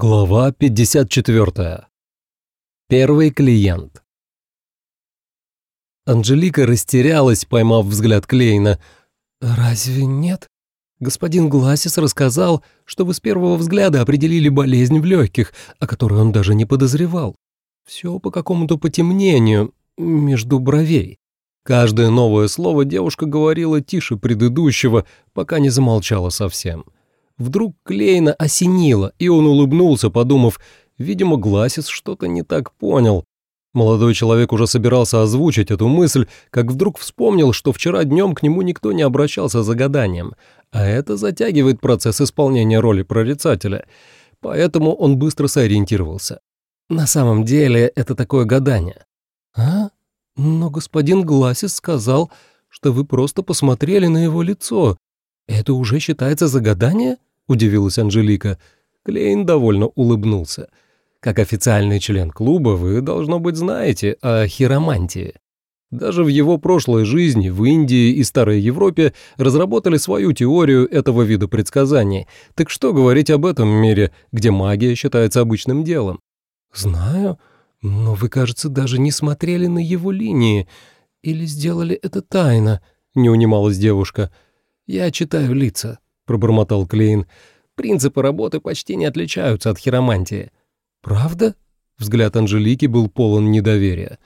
Глава 54. Первый клиент. Анжелика растерялась, поймав взгляд Клейна. «Разве нет? Господин Гласис рассказал, что вы с первого взгляда определили болезнь в легких, о которой он даже не подозревал. Все по какому-то потемнению между бровей. Каждое новое слово девушка говорила тише предыдущего, пока не замолчала совсем». Вдруг Клейна осенило, и он улыбнулся, подумав, видимо, Гласис что-то не так понял. Молодой человек уже собирался озвучить эту мысль, как вдруг вспомнил, что вчера днем к нему никто не обращался за гаданием, а это затягивает процесс исполнения роли прорицателя. Поэтому он быстро сориентировался. На самом деле это такое гадание. А? Но господин Гласис сказал, что вы просто посмотрели на его лицо. Это уже считается загадание? — удивилась Анжелика. Клейн довольно улыбнулся. «Как официальный член клуба вы, должно быть, знаете о хиромантии. Даже в его прошлой жизни в Индии и Старой Европе разработали свою теорию этого вида предсказаний. Так что говорить об этом мире, где магия считается обычным делом? «Знаю, но вы, кажется, даже не смотрели на его линии. Или сделали это тайно?» — не унималась девушка. «Я читаю лица», пробормотал Клейн. «Принципы работы почти не отличаются от хиромантии». «Правда?» Взгляд Анжелики был полон недоверия.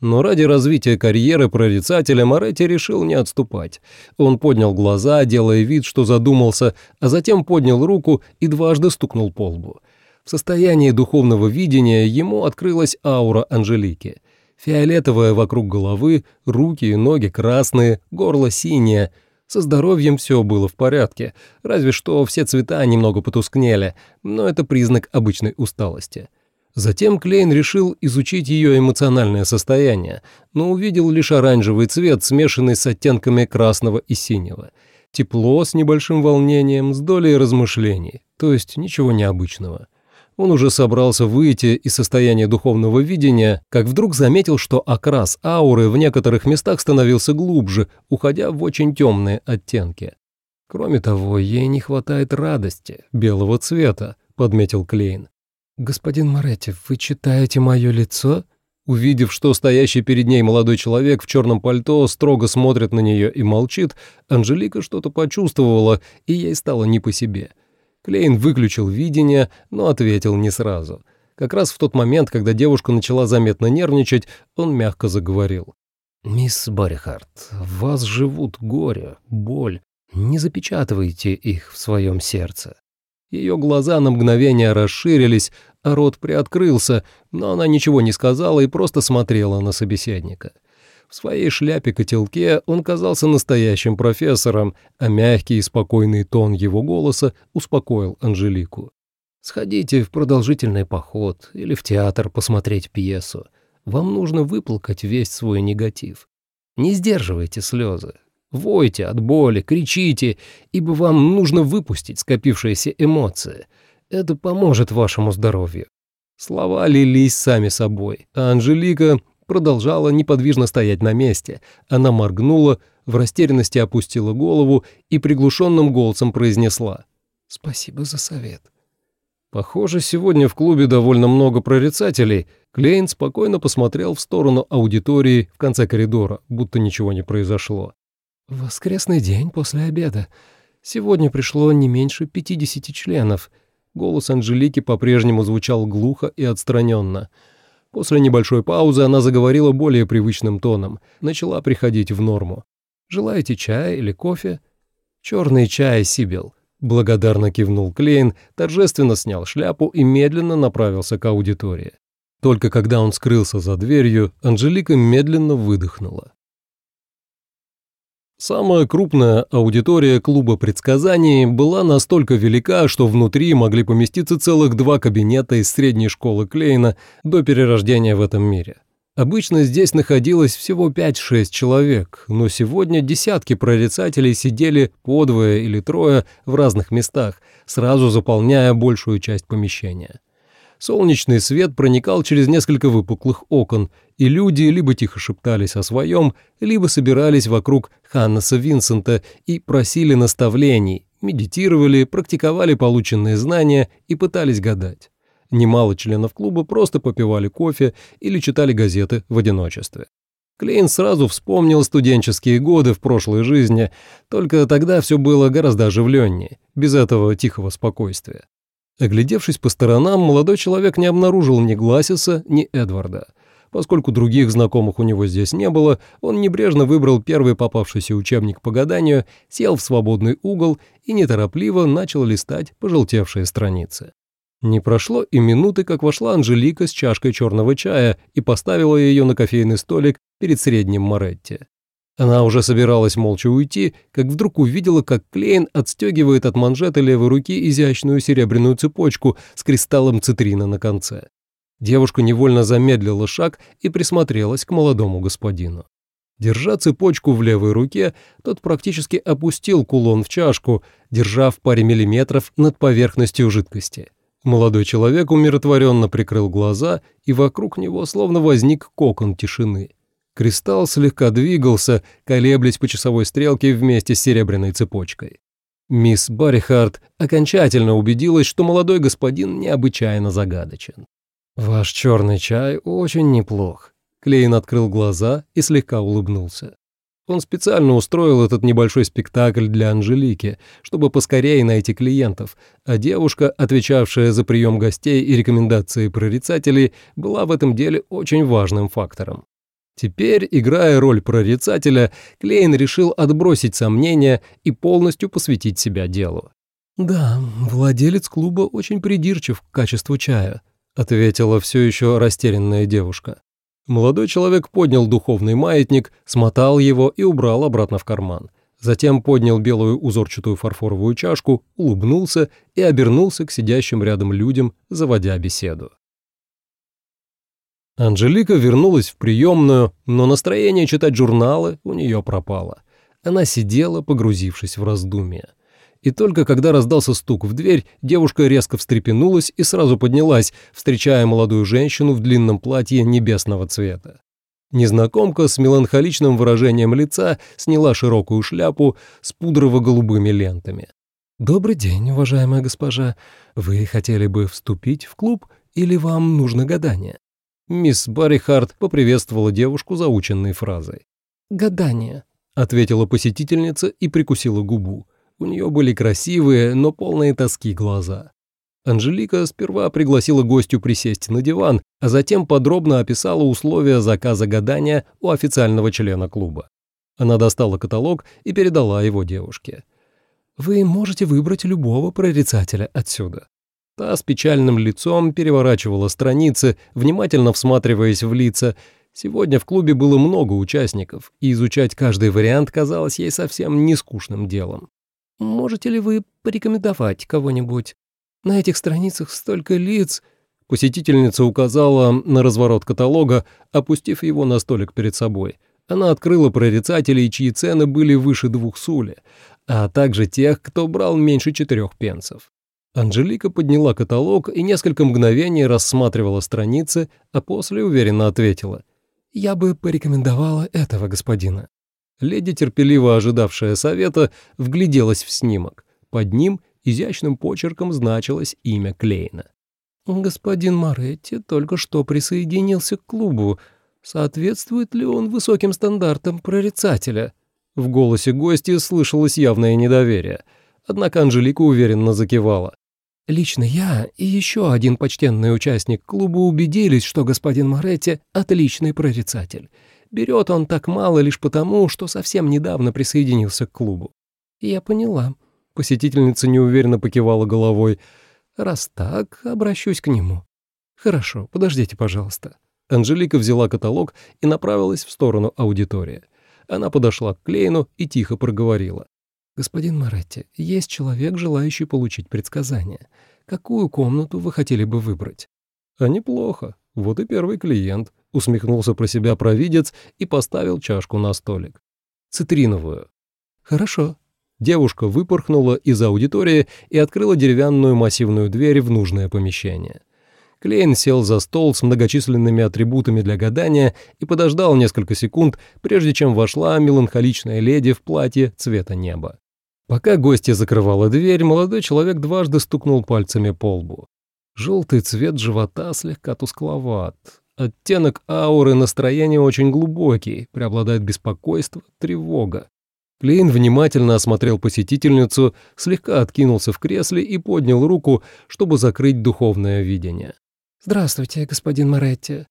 Но ради развития карьеры прорицателя Моретти решил не отступать. Он поднял глаза, делая вид, что задумался, а затем поднял руку и дважды стукнул по лбу. В состоянии духовного видения ему открылась аура Анжелики. Фиолетовая вокруг головы, руки и ноги красные, горло синее — со здоровьем все было в порядке, разве что все цвета немного потускнели, но это признак обычной усталости. Затем Клейн решил изучить ее эмоциональное состояние, но увидел лишь оранжевый цвет, смешанный с оттенками красного и синего. Тепло с небольшим волнением, с долей размышлений, то есть ничего необычного. Он уже собрался выйти из состояния духовного видения, как вдруг заметил, что окрас ауры в некоторых местах становился глубже, уходя в очень темные оттенки. Кроме того, ей не хватает радости, белого цвета, подметил Клейн. «Господин Моретти, вы читаете мое лицо?» Увидев, что стоящий перед ней молодой человек в черном пальто строго смотрит на нее и молчит, Анжелика что-то почувствовала, и ей стало не по себе – Клейн выключил видение, но ответил не сразу. Как раз в тот момент, когда девушка начала заметно нервничать, он мягко заговорил. «Мисс Барихард, в вас живут горе, боль. Не запечатывайте их в своем сердце». Ее глаза на мгновение расширились, а рот приоткрылся, но она ничего не сказала и просто смотрела на собеседника. В своей шляпе-котелке он казался настоящим профессором, а мягкий и спокойный тон его голоса успокоил Анжелику. «Сходите в продолжительный поход или в театр посмотреть пьесу. Вам нужно выплакать весь свой негатив. Не сдерживайте слезы. Войте от боли, кричите, ибо вам нужно выпустить скопившиеся эмоции. Это поможет вашему здоровью». Слова лились сами собой, а Анжелика продолжала неподвижно стоять на месте. Она моргнула, в растерянности опустила голову и приглушенным голосом произнесла «Спасибо за совет». Похоже, сегодня в клубе довольно много прорицателей. Клейн спокойно посмотрел в сторону аудитории в конце коридора, будто ничего не произошло. «Воскресный день после обеда. Сегодня пришло не меньше 50 членов». Голос Анжелики по-прежнему звучал глухо и отстраненно. После небольшой паузы она заговорила более привычным тоном, начала приходить в норму. «Желаете чая или кофе?» «Черный чай, Сибил», — благодарно кивнул Клейн, торжественно снял шляпу и медленно направился к аудитории. Только когда он скрылся за дверью, Анжелика медленно выдохнула. Самая крупная аудитория клуба предсказаний была настолько велика, что внутри могли поместиться целых два кабинета из средней школы Клейна до перерождения в этом мире. Обычно здесь находилось всего 5-6 человек, но сегодня десятки прорицателей сидели по двое или трое в разных местах, сразу заполняя большую часть помещения. Солнечный свет проникал через несколько выпуклых окон, и люди либо тихо шептались о своем, либо собирались вокруг Ханнеса Винсента и просили наставлений, медитировали, практиковали полученные знания и пытались гадать. Немало членов клуба просто попивали кофе или читали газеты в одиночестве. Клейн сразу вспомнил студенческие годы в прошлой жизни, только тогда все было гораздо оживленнее, без этого тихого спокойствия. Оглядевшись по сторонам, молодой человек не обнаружил ни Гласиса, ни Эдварда. Поскольку других знакомых у него здесь не было, он небрежно выбрал первый попавшийся учебник по гаданию, сел в свободный угол и неторопливо начал листать пожелтевшие страницы. Не прошло и минуты, как вошла Анжелика с чашкой черного чая и поставила ее на кофейный столик перед средним Моретти. Она уже собиралась молча уйти, как вдруг увидела, как Клейн отстегивает от манжеты левой руки изящную серебряную цепочку с кристаллом цитрина на конце. Девушка невольно замедлила шаг и присмотрелась к молодому господину. Держа цепочку в левой руке, тот практически опустил кулон в чашку, держа в паре миллиметров над поверхностью жидкости. Молодой человек умиротворенно прикрыл глаза, и вокруг него словно возник кокон тишины. Кристалл слегка двигался, колеблясь по часовой стрелке вместе с серебряной цепочкой. Мисс Баррихард окончательно убедилась, что молодой господин необычайно загадочен. «Ваш черный чай очень неплох». Клейн открыл глаза и слегка улыбнулся. Он специально устроил этот небольшой спектакль для Анжелики, чтобы поскорее найти клиентов, а девушка, отвечавшая за прием гостей и рекомендации прорицателей, была в этом деле очень важным фактором. Теперь, играя роль прорицателя, Клейн решил отбросить сомнения и полностью посвятить себя делу. «Да, владелец клуба очень придирчив к качеству чая», — ответила все еще растерянная девушка. Молодой человек поднял духовный маятник, смотал его и убрал обратно в карман. Затем поднял белую узорчатую фарфоровую чашку, улыбнулся и обернулся к сидящим рядом людям, заводя беседу. Анжелика вернулась в приемную, но настроение читать журналы у нее пропало. Она сидела, погрузившись в раздумья и только когда раздался стук в дверь, девушка резко встрепенулась и сразу поднялась, встречая молодую женщину в длинном платье небесного цвета. Незнакомка с меланхоличным выражением лица сняла широкую шляпу с пудрово-голубыми лентами. «Добрый день, уважаемая госпожа. Вы хотели бы вступить в клуб или вам нужно гадание?» Мисс Баррихард поприветствовала девушку заученной фразой. «Гадание», — ответила посетительница и прикусила губу. У нее были красивые, но полные тоски глаза. Анжелика сперва пригласила гостю присесть на диван, а затем подробно описала условия заказа гадания у официального члена клуба. Она достала каталог и передала его девушке. «Вы можете выбрать любого прорицателя отсюда». Та с печальным лицом переворачивала страницы, внимательно всматриваясь в лица. Сегодня в клубе было много участников, и изучать каждый вариант казалось ей совсем не скучным делом. Можете ли вы порекомендовать кого-нибудь? На этих страницах столько лиц...» Посетительница указала на разворот каталога, опустив его на столик перед собой. Она открыла прорицателей, чьи цены были выше двух сули, а также тех, кто брал меньше четырех пенсов. Анжелика подняла каталог и несколько мгновений рассматривала страницы, а после уверенно ответила. «Я бы порекомендовала этого господина». Леди, терпеливо ожидавшая совета, вгляделась в снимок. Под ним изящным почерком значилось имя Клейна. «Господин Моретти только что присоединился к клубу. Соответствует ли он высоким стандартам прорицателя?» В голосе гостя слышалось явное недоверие. Однако Анжелика уверенно закивала. «Лично я и еще один почтенный участник клуба убедились, что господин Моретти — отличный прорицатель. Берет он так мало лишь потому, что совсем недавно присоединился к клубу. Я поняла. Посетительница неуверенно покивала головой. Раз так, обращусь к нему. Хорошо, подождите, пожалуйста. Анжелика взяла каталог и направилась в сторону аудитории. Она подошла к Клейну и тихо проговорила. «Господин Моретти, есть человек, желающий получить предсказание. Какую комнату вы хотели бы выбрать?» «А неплохо. Вот и первый клиент», — усмехнулся про себя провидец и поставил чашку на столик. «Цитриновую». «Хорошо». Девушка выпорхнула из аудитории и открыла деревянную массивную дверь в нужное помещение. Клейн сел за стол с многочисленными атрибутами для гадания и подождал несколько секунд, прежде чем вошла меланхоличная леди в платье цвета неба. Пока гостья закрывала дверь, молодой человек дважды стукнул пальцами по лбу. Желтый цвет живота слегка тускловат. Оттенок ауры настроения очень глубокий, преобладает беспокойство, тревога. Клейн внимательно осмотрел посетительницу, слегка откинулся в кресле и поднял руку, чтобы закрыть духовное видение. «Здравствуйте, господин Моретти».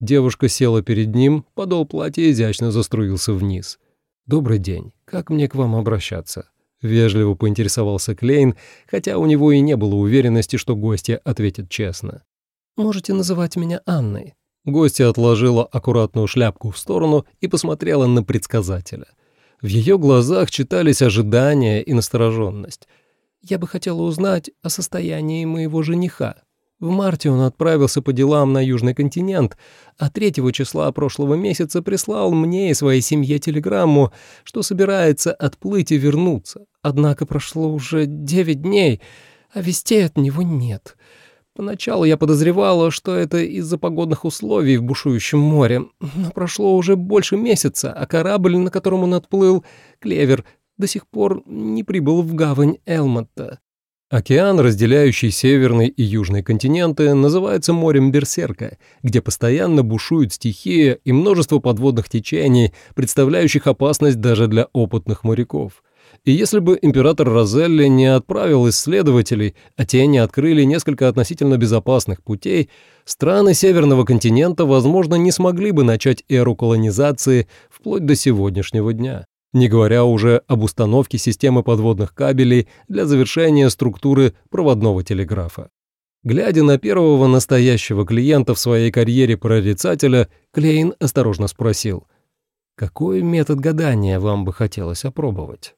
Девушка села перед ним, подол платья изящно заструился вниз. «Добрый день. Как мне к вам обращаться?» Вежливо поинтересовался Клейн, хотя у него и не было уверенности, что гостья ответит честно. «Можете называть меня Анной». Гостья отложила аккуратную шляпку в сторону и посмотрела на предсказателя. В ее глазах читались ожидания и настороженность. «Я бы хотела узнать о состоянии моего жениха», в марте он отправился по делам на Южный континент, а 3 числа прошлого месяца прислал мне и своей семье телеграмму, что собирается отплыть и вернуться. Однако прошло уже 9 дней, а вестей от него нет. Поначалу я подозревала, что это из-за погодных условий в бушующем море, но прошло уже больше месяца, а корабль, на котором он отплыл, «Клевер», до сих пор не прибыл в гавань Элмотта. Океан, разделяющий северный и южный континенты, называется морем Берсерка, где постоянно бушует стихия и множество подводных течений, представляющих опасность даже для опытных моряков. И если бы император Розелли не отправил исследователей, а те не открыли несколько относительно безопасных путей, страны Северного континента, возможно, не смогли бы начать эру колонизации вплоть до сегодняшнего дня не говоря уже об установке системы подводных кабелей для завершения структуры проводного телеграфа. Глядя на первого настоящего клиента в своей карьере прорицателя, Клейн осторожно спросил, «Какой метод гадания вам бы хотелось опробовать?»